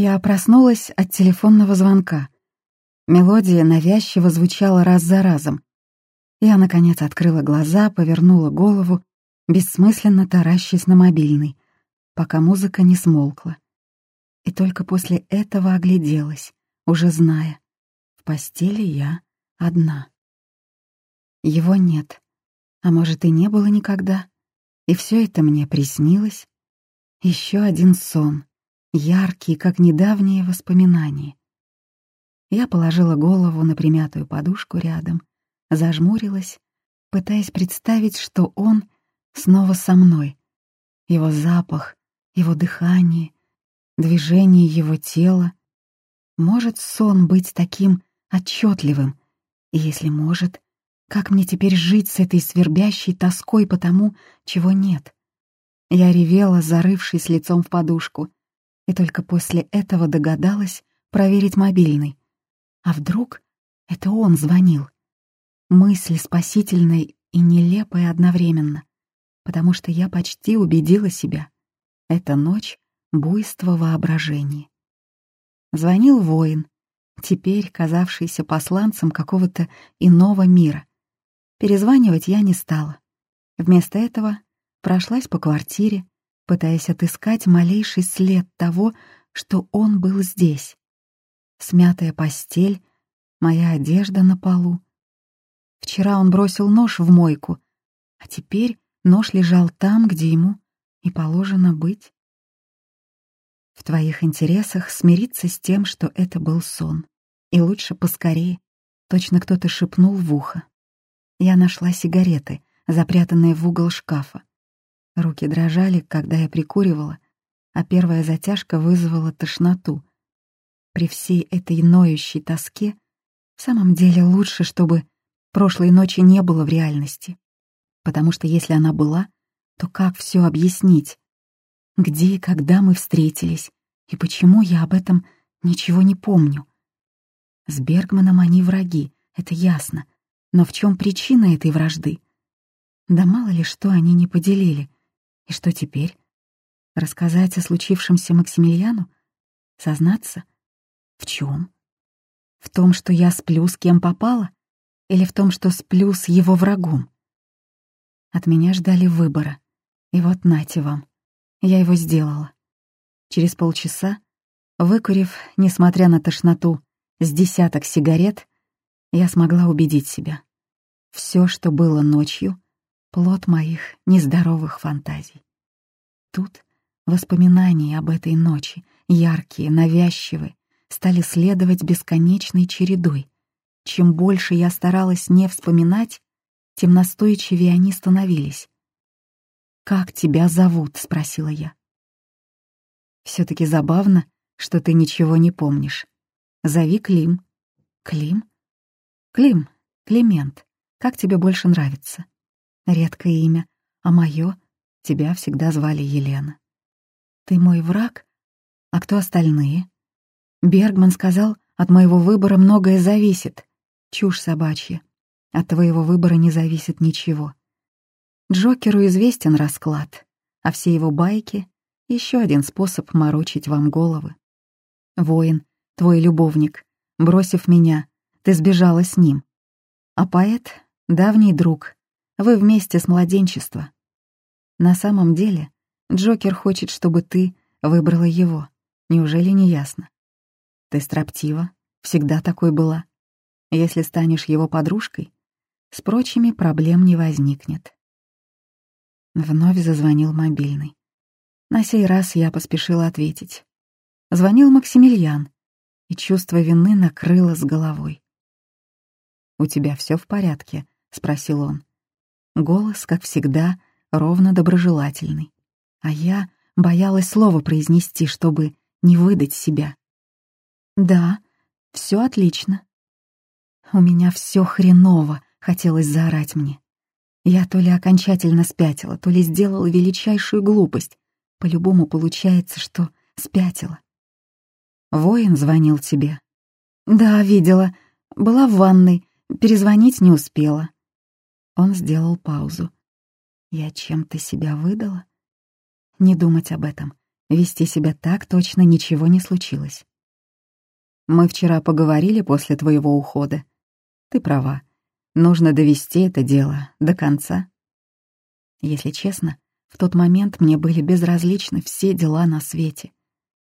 Я проснулась от телефонного звонка. Мелодия навязчиво звучала раз за разом. Я, наконец, открыла глаза, повернула голову, бессмысленно таращась на мобильный, пока музыка не смолкла. И только после этого огляделась, уже зная, в постели я одна. Его нет, а может и не было никогда, и все это мне приснилось. Еще один сон, яркий, как недавние воспоминания. Я положила голову на примятую подушку рядом, зажмурилась, пытаясь представить, что он снова со мной. Его запах, его дыхание, движение его тела. Может сон быть таким отчетливым? И если может, как мне теперь жить с этой свербящей тоской по тому, чего нет? Я ревела, зарывшись лицом в подушку, и только после этого догадалась проверить мобильный. А вдруг это он звонил? Мысль спасительная и нелепая одновременно, потому что я почти убедила себя. Эта ночь — буйство воображения. Звонил воин, теперь казавшийся посланцем какого-то иного мира. Перезванивать я не стала. Вместо этого прошлась по квартире, пытаясь отыскать малейший след того, что он был здесь смятая постель, моя одежда на полу. Вчера он бросил нож в мойку, а теперь нож лежал там, где ему и положено быть. В твоих интересах смириться с тем, что это был сон. И лучше поскорее. Точно кто-то шепнул в ухо. Я нашла сигареты, запрятанные в угол шкафа. Руки дрожали, когда я прикуривала, а первая затяжка вызвала тошноту, при всей этой ноющей тоске в самом деле лучше, чтобы прошлой ночи не было в реальности. Потому что если она была, то как все объяснить? Где и когда мы встретились, и почему я об этом ничего не помню? С Бергманом они враги, это ясно. Но в чем причина этой вражды? Да мало ли что они не поделили. И что теперь? Рассказать о случившемся Максимилиану? Сознаться? В чем? В том, что я сплю с кем попало? Или в том, что сплю с его врагом? От меня ждали выбора. И вот нате вам. Я его сделала. Через полчаса, выкурив, несмотря на тошноту, с десяток сигарет, я смогла убедить себя. Все, что было ночью, — плод моих нездоровых фантазий. Тут воспоминания об этой ночи, яркие, навязчивые, стали следовать бесконечной чередой. Чем больше я старалась не вспоминать, тем настойчивее они становились. «Как тебя зовут?» — спросила я. все таки забавно, что ты ничего не помнишь. Зови Клим». «Клим?» «Клим, Климент. Как тебе больше нравится?» «Редкое имя. А мое? Тебя всегда звали Елена». «Ты мой враг? А кто остальные?» Бергман сказал, от моего выбора многое зависит. Чушь собачья. От твоего выбора не зависит ничего. Джокеру известен расклад, а все его байки — еще один способ морочить вам головы. Воин, твой любовник, бросив меня, ты сбежала с ним. А поэт — давний друг, вы вместе с младенчества. На самом деле, Джокер хочет, чтобы ты выбрала его. Неужели не ясно? Ты строптива, всегда такой была. Если станешь его подружкой, с прочими проблем не возникнет. Вновь зазвонил мобильный. На сей раз я поспешила ответить. Звонил Максимилиан, и чувство вины накрыло с головой. «У тебя все в порядке?» — спросил он. Голос, как всегда, ровно доброжелательный. А я боялась слова произнести, чтобы не выдать себя. «Да, все отлично». «У меня все хреново», — хотелось заорать мне. Я то ли окончательно спятила, то ли сделала величайшую глупость. По-любому получается, что спятила. «Воин звонил тебе?» «Да, видела. Была в ванной. Перезвонить не успела». Он сделал паузу. «Я чем-то себя выдала?» «Не думать об этом. Вести себя так точно ничего не случилось. Мы вчера поговорили после твоего ухода. Ты права. Нужно довести это дело до конца. Если честно, в тот момент мне были безразличны все дела на свете.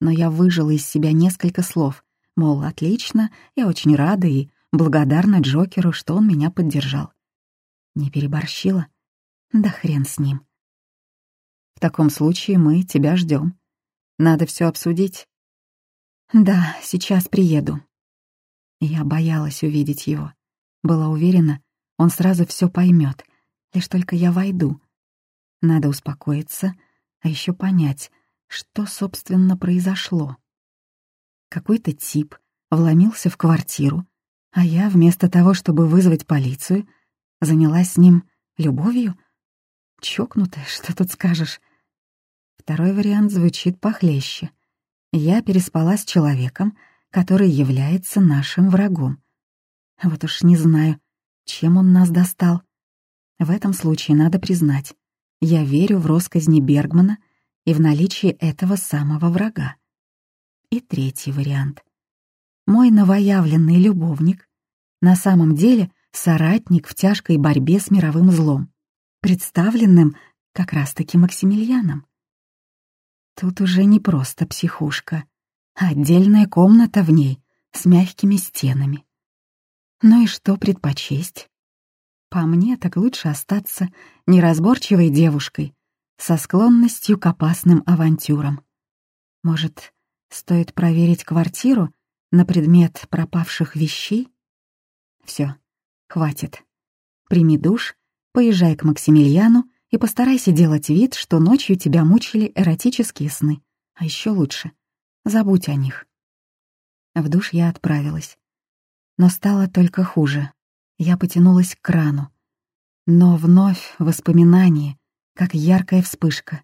Но я выжила из себя несколько слов, мол, отлично, я очень рада и благодарна Джокеру, что он меня поддержал. Не переборщила? Да хрен с ним. В таком случае мы тебя ждем. Надо все обсудить. Да, сейчас приеду. Я боялась увидеть его. Была уверена, он сразу все поймет, лишь только я войду. Надо успокоиться, а еще понять, что, собственно, произошло. Какой-то тип вломился в квартиру, а я, вместо того, чтобы вызвать полицию, занялась с ним любовью? Чокнутая, что тут скажешь? Второй вариант звучит похлеще. Я переспала с человеком, который является нашим врагом. Вот уж не знаю, чем он нас достал. В этом случае надо признать, я верю в росказни Бергмана и в наличие этого самого врага. И третий вариант. Мой новоявленный любовник на самом деле соратник в тяжкой борьбе с мировым злом, представленным как раз-таки Максимилианом. Тут уже не просто психушка, а отдельная комната в ней с мягкими стенами. Ну и что предпочесть? По мне, так лучше остаться неразборчивой девушкой со склонностью к опасным авантюрам. Может, стоит проверить квартиру на предмет пропавших вещей? Все, хватит. Прими душ, поезжай к Максимилиану и постарайся делать вид, что ночью тебя мучили эротические сны. А еще лучше — забудь о них. В душ я отправилась. Но стало только хуже. Я потянулась к крану. Но вновь воспоминание, как яркая вспышка.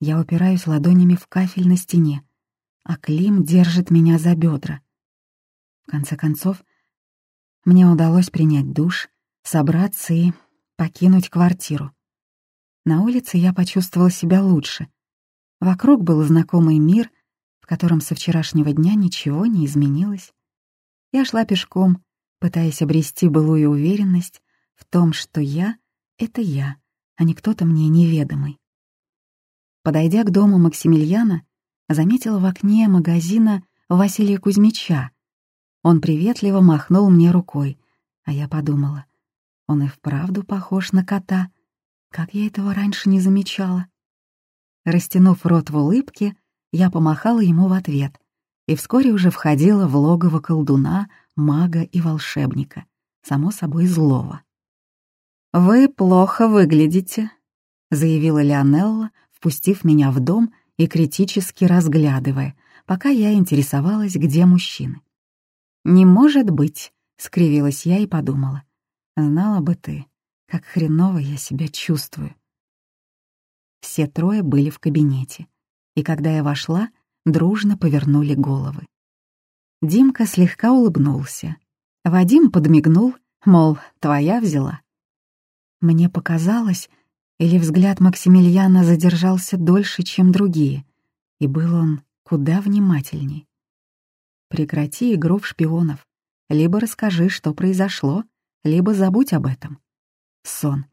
Я упираюсь ладонями в кафель на стене, а Клим держит меня за бедра. В конце концов, мне удалось принять душ, собраться и покинуть квартиру. На улице я почувствовала себя лучше. Вокруг был знакомый мир, в котором со вчерашнего дня ничего не изменилось. Я шла пешком, пытаясь обрести былую уверенность в том, что я — это я, а не кто-то мне неведомый. Подойдя к дому Максимилиана, заметила в окне магазина Василия Кузьмича. Он приветливо махнул мне рукой, а я подумала, он и вправду похож на кота. Как я этого раньше не замечала? Растянув рот в улыбке, я помахала ему в ответ, и вскоре уже входила в логово колдуна, мага и волшебника, само собой злого. «Вы плохо выглядите», — заявила Леонелла, впустив меня в дом и критически разглядывая, пока я интересовалась, где мужчины. «Не может быть», — скривилась я и подумала. «Знала бы ты, как хреново я себя чувствую». Все трое были в кабинете, и когда я вошла, дружно повернули головы. Димка слегка улыбнулся. Вадим подмигнул, мол, твоя взяла. Мне показалось, или взгляд Максимилиана задержался дольше, чем другие, и был он куда внимательней. Прекрати игру в шпионов. Либо расскажи, что произошло, либо забудь об этом. Сон.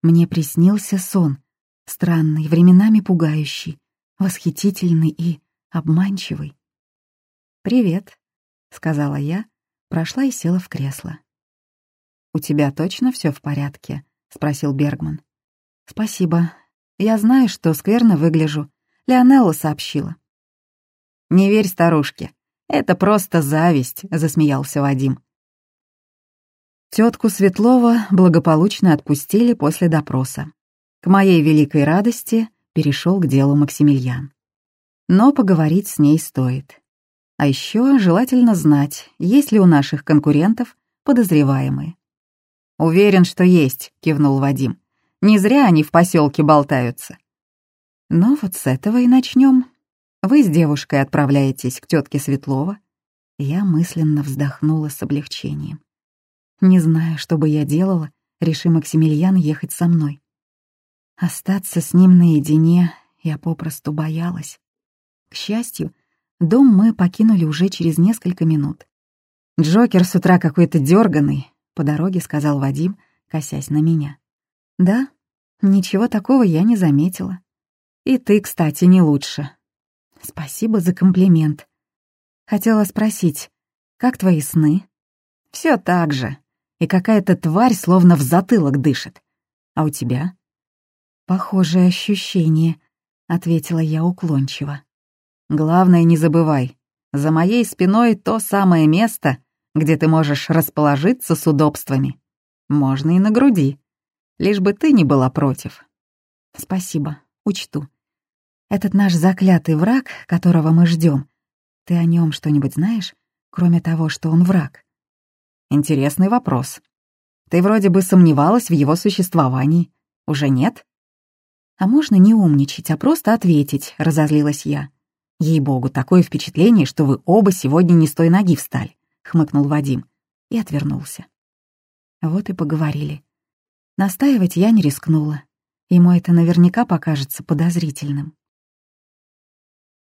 Мне приснился сон. Странный, временами пугающий, восхитительный и обманчивый. «Привет», — сказала я, прошла и села в кресло. «У тебя точно все в порядке?» — спросил Бергман. «Спасибо. Я знаю, что скверно выгляжу. Леонелла сообщила». «Не верь старушке. Это просто зависть», — засмеялся Вадим. Тетку Светлова благополучно отпустили после допроса. К моей великой радости перешел к делу Максимилиан но поговорить с ней стоит. А еще желательно знать, есть ли у наших конкурентов подозреваемые. «Уверен, что есть», — кивнул Вадим. «Не зря они в поселке болтаются». Но вот с этого и начнем. Вы с девушкой отправляетесь к тетке Светлова. Я мысленно вздохнула с облегчением. Не знаю, что бы я делала, реши Максимилиан ехать со мной. Остаться с ним наедине я попросту боялась. К счастью, дом мы покинули уже через несколько минут. «Джокер с утра какой-то дерганый», — по дороге сказал Вадим, косясь на меня. «Да, ничего такого я не заметила. И ты, кстати, не лучше». «Спасибо за комплимент. Хотела спросить, как твои сны?» Все так же. И какая-то тварь словно в затылок дышит. А у тебя?» «Похожее ощущение», — ответила я уклончиво. «Главное, не забывай, за моей спиной то самое место, где ты можешь расположиться с удобствами. Можно и на груди, лишь бы ты не была против». «Спасибо, учту. Этот наш заклятый враг, которого мы ждем, ты о нем что-нибудь знаешь, кроме того, что он враг?» «Интересный вопрос. Ты вроде бы сомневалась в его существовании. Уже нет?» «А можно не умничать, а просто ответить», — разозлилась я. «Ей-богу, такое впечатление, что вы оба сегодня не с той ноги встали», — хмыкнул Вадим и отвернулся. Вот и поговорили. Настаивать я не рискнула. Ему это наверняка покажется подозрительным.